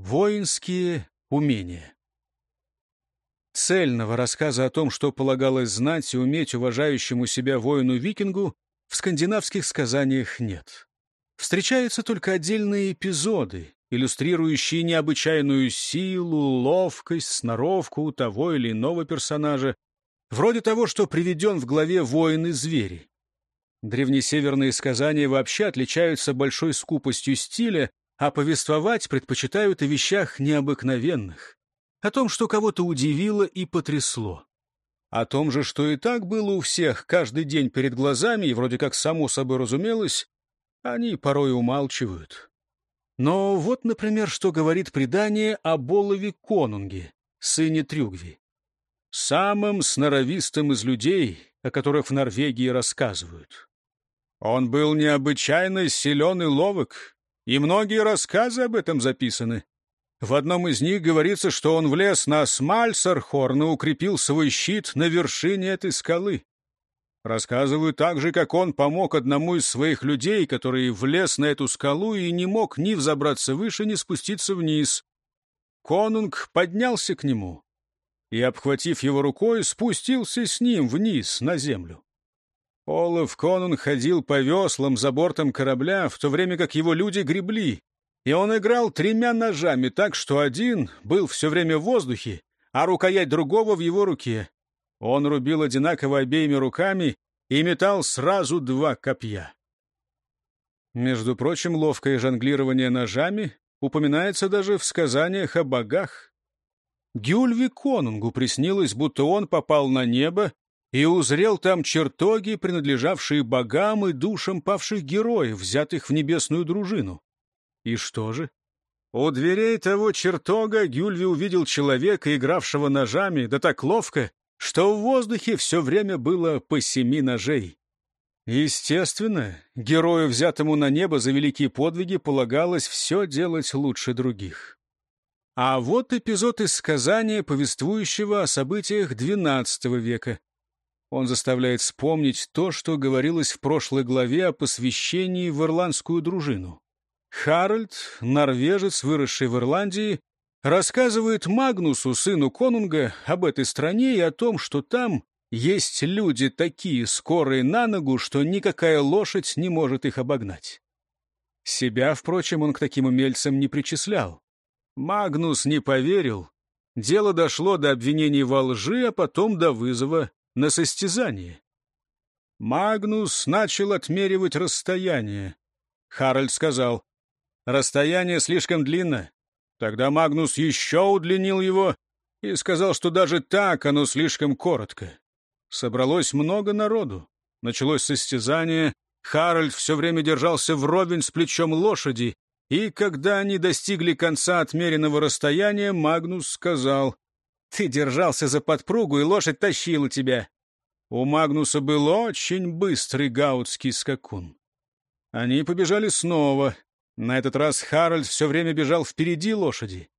Воинские умения Цельного рассказа о том, что полагалось знать и уметь уважающему себя воину-викингу, в скандинавских сказаниях нет. Встречаются только отдельные эпизоды, иллюстрирующие необычайную силу, ловкость, сноровку того или иного персонажа, вроде того, что приведен в главе «Воины-звери». Древнесеверные сказания вообще отличаются большой скупостью стиля, а повествовать предпочитают о вещах необыкновенных, о том, что кого-то удивило и потрясло. О том же, что и так было у всех каждый день перед глазами, и вроде как само собой разумелось, они порой умалчивают. Но вот, например, что говорит предание о Болове Конунге, сыне Трюгви. Самым сноровистым из людей, о которых в Норвегии рассказывают. Он был необычайно силен и ловок, и многие рассказы об этом записаны. В одном из них говорится, что он влез на Смальсархорн и укрепил свой щит на вершине этой скалы. Рассказывают также, как он помог одному из своих людей, который влез на эту скалу и не мог ни взобраться выше, ни спуститься вниз. Конунг поднялся к нему и, обхватив его рукой, спустился с ним вниз, на землю. Олаф Конунг ходил по веслам за бортом корабля, в то время как его люди гребли, и он играл тремя ножами так, что один был все время в воздухе, а рукоять другого в его руке. Он рубил одинаково обеими руками и метал сразу два копья. Между прочим, ловкое жонглирование ножами упоминается даже в сказаниях о богах. Гюльви Конунгу приснилось, будто он попал на небо и узрел там чертоги, принадлежавшие богам и душам павших героев, взятых в небесную дружину. И что же? У дверей того чертога Гюльви увидел человека, игравшего ножами, да так ловко, что в воздухе все время было по семи ножей. Естественно, герою, взятому на небо за великие подвиги, полагалось все делать лучше других. А вот эпизод из сказания, повествующего о событиях XII века. Он заставляет вспомнить то, что говорилось в прошлой главе о посвящении в ирландскую дружину. Харальд, норвежец, выросший в Ирландии, рассказывает Магнусу, сыну конунга, об этой стране и о том, что там есть люди такие скорые на ногу, что никакая лошадь не может их обогнать. Себя, впрочем, он к таким умельцам не причислял. Магнус не поверил. Дело дошло до обвинений во лжи, а потом до вызова на состязание. Магнус начал отмеривать расстояние. Харальд сказал, «Расстояние слишком длинно. Тогда Магнус еще удлинил его и сказал, что даже так оно слишком коротко. Собралось много народу. Началось состязание. Харальд все время держался вровень с плечом лошади, и когда они достигли конца отмеренного расстояния, Магнус сказал, «Ты держался за подпругу, и лошадь тащила тебя». У Магнуса был очень быстрый гаутский скакун. Они побежали снова. На этот раз Харальд все время бежал впереди лошади.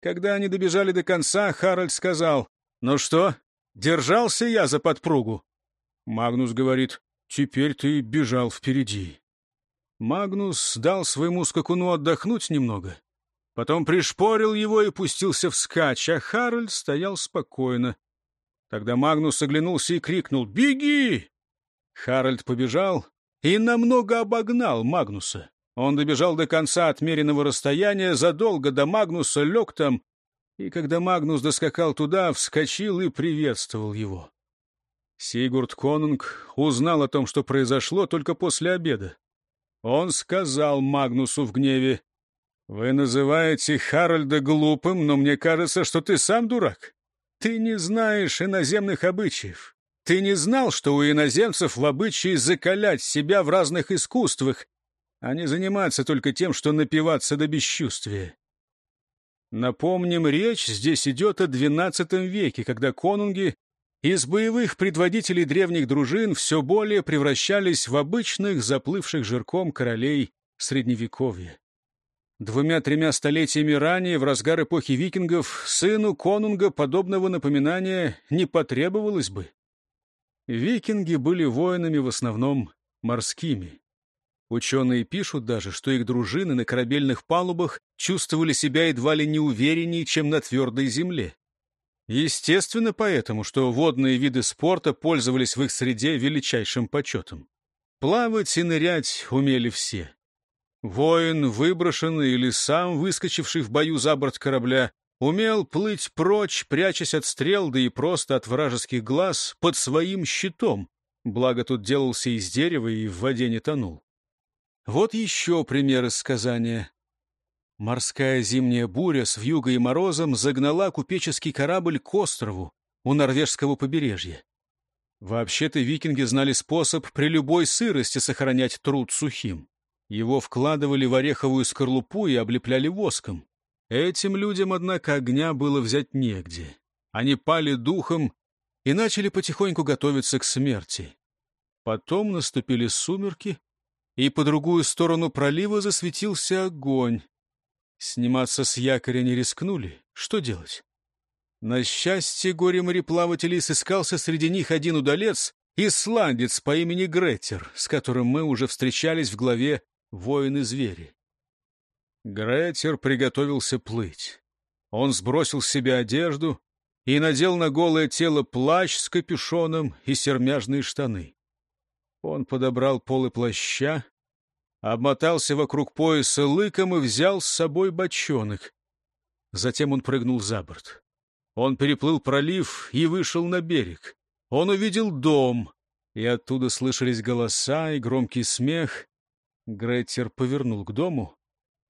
Когда они добежали до конца, Харальд сказал, «Ну что, держался я за подпругу?» Магнус говорит, «Теперь ты бежал впереди». Магнус дал своему скакуну отдохнуть немного, потом пришпорил его и пустился вскачь, а Харальд стоял спокойно. Тогда Магнус оглянулся и крикнул «Беги!». Харальд побежал и намного обогнал Магнуса. Он добежал до конца отмеренного расстояния, задолго до Магнуса лег там, и когда Магнус доскакал туда, вскочил и приветствовал его. Сигурд Конунг узнал о том, что произошло, только после обеда. Он сказал Магнусу в гневе, «Вы называете Харальда глупым, но мне кажется, что ты сам дурак. Ты не знаешь иноземных обычаев. Ты не знал, что у иноземцев в обычае закалять себя в разных искусствах, а не заниматься только тем, что напиваться до бесчувствия. Напомним, речь здесь идет о XII веке, когда конунги из боевых предводителей древних дружин все более превращались в обычных заплывших жирком королей Средневековья. Двумя-тремя столетиями ранее, в разгар эпохи викингов, сыну конунга подобного напоминания не потребовалось бы. Викинги были воинами в основном морскими. Ученые пишут даже, что их дружины на корабельных палубах чувствовали себя едва ли не чем на твердой земле. Естественно, поэтому, что водные виды спорта пользовались в их среде величайшим почетом. Плавать и нырять умели все. Воин, выброшенный или сам выскочивший в бою за борт корабля, умел плыть прочь, прячась от стрел, да и просто от вражеских глаз, под своим щитом, благо тут делался из дерева и в воде не тонул. Вот еще пример из сказания. Морская зимняя буря с вьюгой и морозом загнала купеческий корабль к острову у норвежского побережья. Вообще-то викинги знали способ при любой сырости сохранять труд сухим. Его вкладывали в ореховую скорлупу и облепляли воском. Этим людям, однако, огня было взять негде. Они пали духом и начали потихоньку готовиться к смерти. Потом наступили сумерки, и по другую сторону пролива засветился огонь. Сниматься с якоря не рискнули. Что делать? На счастье горе мореплавателей сыскался среди них один удалец, исландец по имени Гретер, с которым мы уже встречались в главе «Воины-звери». Гретер приготовился плыть. Он сбросил с себя одежду и надел на голое тело плащ с капюшоном и сермяжные штаны. Он подобрал полы плаща, обмотался вокруг пояса лыком и взял с собой бочонок. Затем он прыгнул за борт. Он переплыл пролив и вышел на берег. Он увидел дом, и оттуда слышались голоса и громкий смех. Греттер повернул к дому.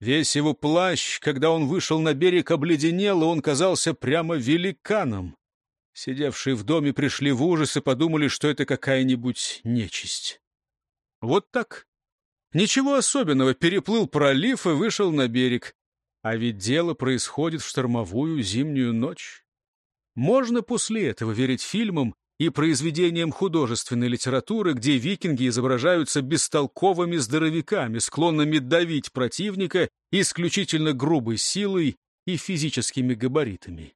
Весь его плащ, когда он вышел на берег, обледенел, и он казался прямо великаном. Сидевшие в доме пришли в ужас и подумали, что это какая-нибудь нечисть. Вот так. Ничего особенного, переплыл пролив и вышел на берег. А ведь дело происходит в штормовую зимнюю ночь. Можно после этого верить фильмам и произведениям художественной литературы, где викинги изображаются бестолковыми здоровяками, склонными давить противника исключительно грубой силой и физическими габаритами.